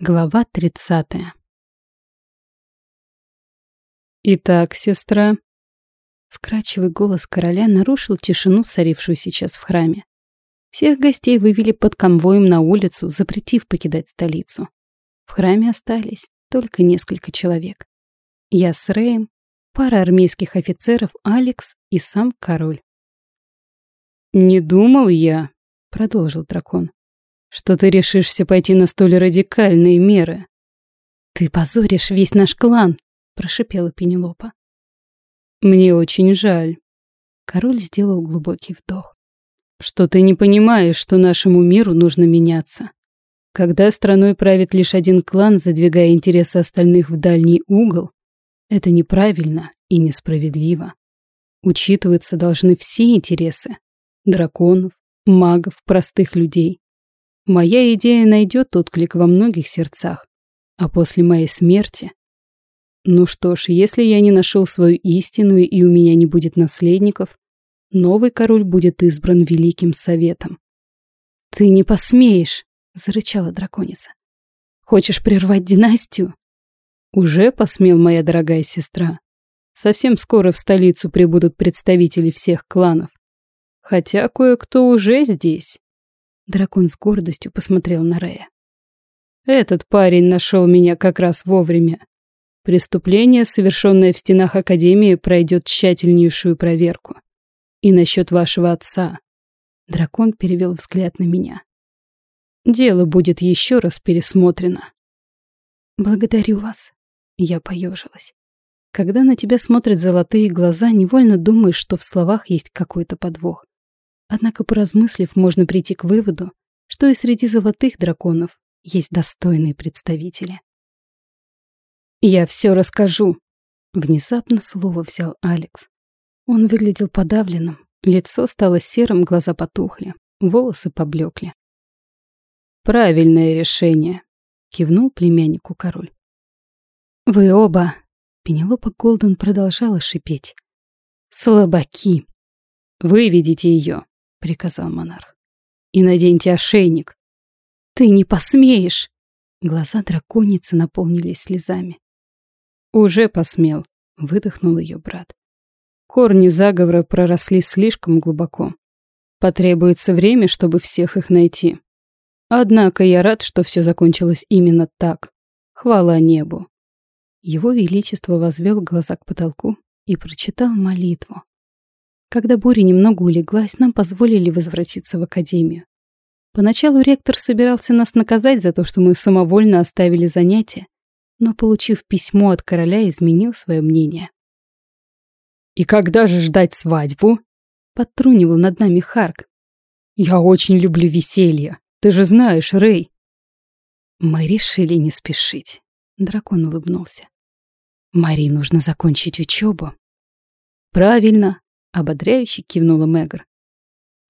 Глава 30. «Итак, сестра...» Вкрадчивый голос короля нарушил тишину, царившую сейчас в храме. Всех гостей вывели под конвоем на улицу, запретив покидать столицу. В храме остались только несколько человек. Я с Рэем, пара армейских офицеров, Алекс и сам король. «Не думал я», — продолжил дракон, что ты решишься пойти на столь радикальные меры. Ты позоришь весь наш клан, прошипела Пенелопа. Мне очень жаль. Король сделал глубокий вдох. Что ты не понимаешь, что нашему миру нужно меняться. Когда страной правит лишь один клан, задвигая интересы остальных в дальний угол, это неправильно и несправедливо. Учитываться должны все интересы драконов, магов, простых людей. Моя идея найдет отклик во многих сердцах. А после моей смерти... Ну что ж, если я не нашел свою истину и у меня не будет наследников, новый король будет избран Великим Советом. «Ты не посмеешь!» — зарычала драконица. «Хочешь прервать династию?» «Уже посмел, моя дорогая сестра. Совсем скоро в столицу прибудут представители всех кланов. Хотя кое-кто уже здесь. Дракон с гордостью посмотрел на Рея. Этот парень нашел меня как раз вовремя. Преступление, совершенное в стенах Академии, пройдет тщательнейшую проверку. И насчет вашего отца. Дракон перевел взгляд на меня. Дело будет еще раз пересмотрено. Благодарю вас. Я поежилась. Когда на тебя смотрят золотые глаза, невольно думаешь, что в словах есть какой-то подвох. Однако, поразмыслив, можно прийти к выводу, что и среди золотых драконов есть достойные представители. «Я все расскажу», — внезапно слово взял Алекс. Он выглядел подавленным, лицо стало серым, глаза потухли, волосы поблекли. «Правильное решение», — кивнул племяннику король. «Вы оба...» — Пенелопа Голден продолжала шипеть. «Слабаки! Выведите ее!» — приказал монарх. «И наденьте ошейник». «Ты не посмеешь!» Глаза драконицы наполнились слезами. «Уже посмел», — выдохнул ее брат. «Корни заговора проросли слишком глубоко. Потребуется время, чтобы всех их найти. Однако я рад, что все закончилось именно так. Хвала небу». Его Величество возвел глаза к потолку и прочитал молитву. Когда буря немного улеглась, нам позволили возвратиться в академию. Поначалу ректор собирался нас наказать за то, что мы самовольно оставили занятия, но, получив письмо от короля, изменил свое мнение. «И когда же ждать свадьбу?» — подтрунивал над нами Харк. «Я очень люблю веселье. Ты же знаешь, Рэй». Мы решили не спешить. Дракон улыбнулся. Мари нужно закончить учебу. Правильно, Ободряюще кивнула Мегр.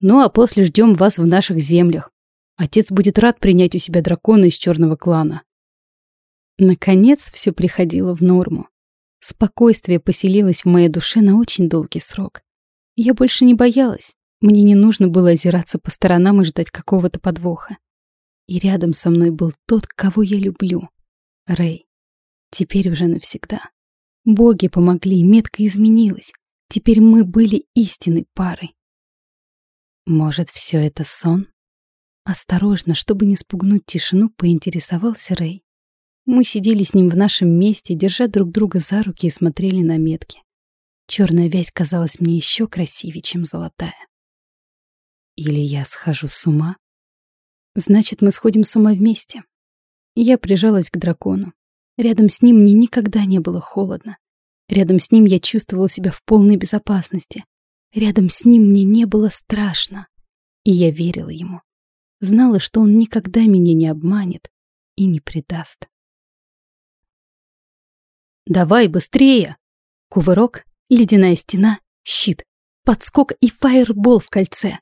Ну а после ждем вас в наших землях. Отец будет рад принять у себя дракона из черного клана. Наконец все приходило в норму. Спокойствие поселилось в моей душе на очень долгий срок. Я больше не боялась. Мне не нужно было озираться по сторонам и ждать какого-то подвоха. И рядом со мной был тот, кого я люблю. Рэй. Теперь уже навсегда. Боги помогли, метка изменилась. Теперь мы были истинной парой. Может, все это сон? Осторожно, чтобы не спугнуть тишину, поинтересовался Рэй. Мы сидели с ним в нашем месте, держа друг друга за руки и смотрели на метки. Черная вязь казалась мне еще красивее, чем золотая. Или я схожу с ума? Значит, мы сходим с ума вместе. Я прижалась к дракону. Рядом с ним мне никогда не было холодно. Рядом с ним я чувствовала себя в полной безопасности. Рядом с ним мне не было страшно. И я верила ему. Знала, что он никогда меня не обманет и не предаст. «Давай быстрее!» Кувырок, ледяная стена, щит, подскок и фаербол в кольце.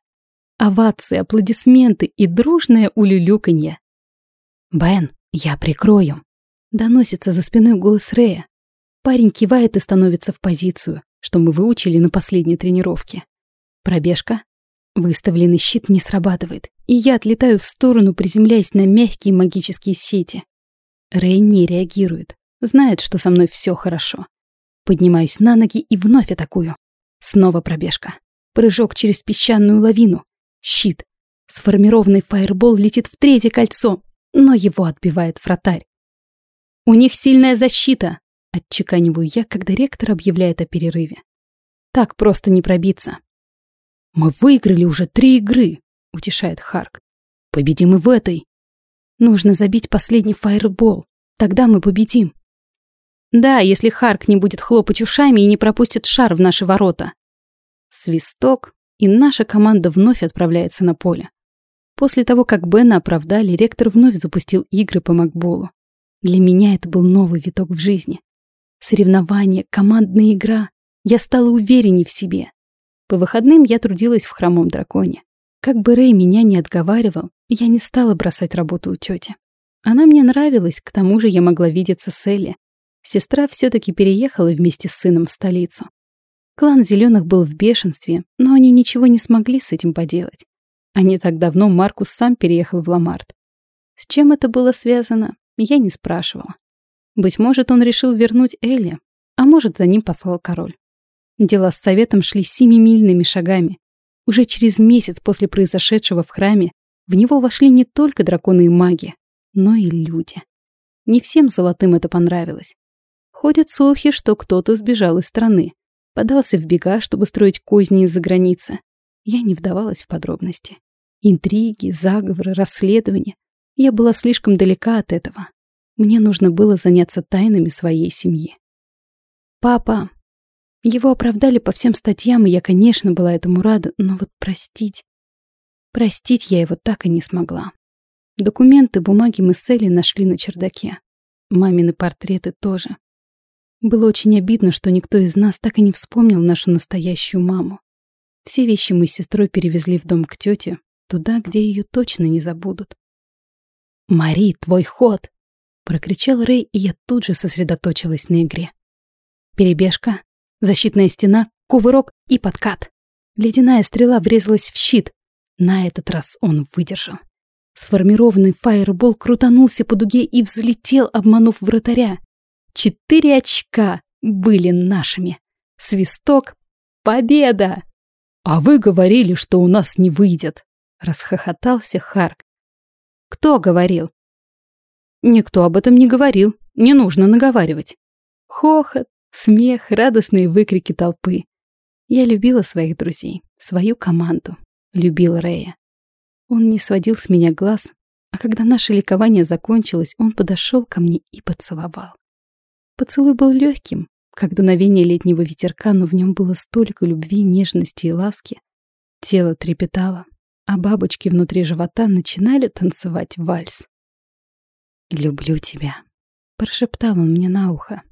Овации, аплодисменты и дружное улюлюканье. «Бен, я прикрою!» Доносится за спиной голос Рея. Парень кивает и становится в позицию, что мы выучили на последней тренировке. Пробежка. Выставленный щит не срабатывает, и я отлетаю в сторону, приземляясь на мягкие магические сети. Рэй не реагирует. Знает, что со мной все хорошо. Поднимаюсь на ноги и вновь атакую. Снова пробежка. Прыжок через песчаную лавину. Щит. Сформированный фаербол летит в третье кольцо, но его отбивает вратарь. «У них сильная защита!» — отчеканиваю я, когда ректор объявляет о перерыве. «Так просто не пробиться». «Мы выиграли уже три игры», — утешает Харк. «Победим и в этой». «Нужно забить последний фаербол. Тогда мы победим». «Да, если Харк не будет хлопать ушами и не пропустит шар в наши ворота». Свисток, и наша команда вновь отправляется на поле. После того, как Бена оправдали, ректор вновь запустил игры по макболу. Для меня это был новый виток в жизни. Соревнования, командная игра. Я стала уверенней в себе. По выходным я трудилась в хромом драконе. Как бы Рэй меня не отговаривал, я не стала бросать работу у тети. Она мне нравилась, к тому же я могла видеться с Элли. Сестра все-таки переехала вместе с сыном в столицу. Клан Зеленых был в бешенстве, но они ничего не смогли с этим поделать. А не так давно Маркус сам переехал в Ламарт. С чем это было связано, я не спрашивала. Быть может, он решил вернуть Элли, а может, за ним послал король. Дела с советом шли семимильными шагами. Уже через месяц после произошедшего в храме в него вошли не только драконы и маги, но и люди. Не всем золотым это понравилось. Ходят слухи, что кто-то сбежал из страны, подался в бега, чтобы строить козни из-за границы. Я не вдавалась в подробности. Интриги, заговоры, расследования. Я была слишком далека от этого. Мне нужно было заняться тайнами своей семьи. Папа. Его оправдали по всем статьям, и я, конечно, была этому рада, но вот простить... Простить я его так и не смогла. Документы, бумаги мы с Элли нашли на чердаке. Мамины портреты тоже. Было очень обидно, что никто из нас так и не вспомнил нашу настоящую маму. Все вещи мы с сестрой перевезли в дом к тете, Туда, где ее точно не забудут. «Мари, твой ход!» — прокричал Рэй, и я тут же сосредоточилась на игре. Перебежка, защитная стена, кувырок и подкат. Ледяная стрела врезалась в щит. На этот раз он выдержал. Сформированный фаербол крутанулся по дуге и взлетел, обманув вратаря. Четыре очка были нашими. Свисток — победа! А вы говорили, что у нас не выйдет. Расхохотался Харк. Кто говорил? Никто об этом не говорил. Не нужно наговаривать. Хохот, смех, радостные выкрики толпы. Я любила своих друзей, свою команду. Любил Рэя. Он не сводил с меня глаз, а когда наше ликование закончилось, он подошел ко мне и поцеловал. Поцелуй был легким, как дуновение летнего ветерка, но в нем было столько любви, нежности и ласки. Тело трепетало, а бабочки внутри живота начинали танцевать вальс. «Люблю тебя», — прошептал он мне на ухо.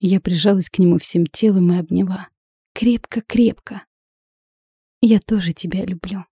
Я прижалась к нему всем телом и обняла. Крепко-крепко. «Я тоже тебя люблю»,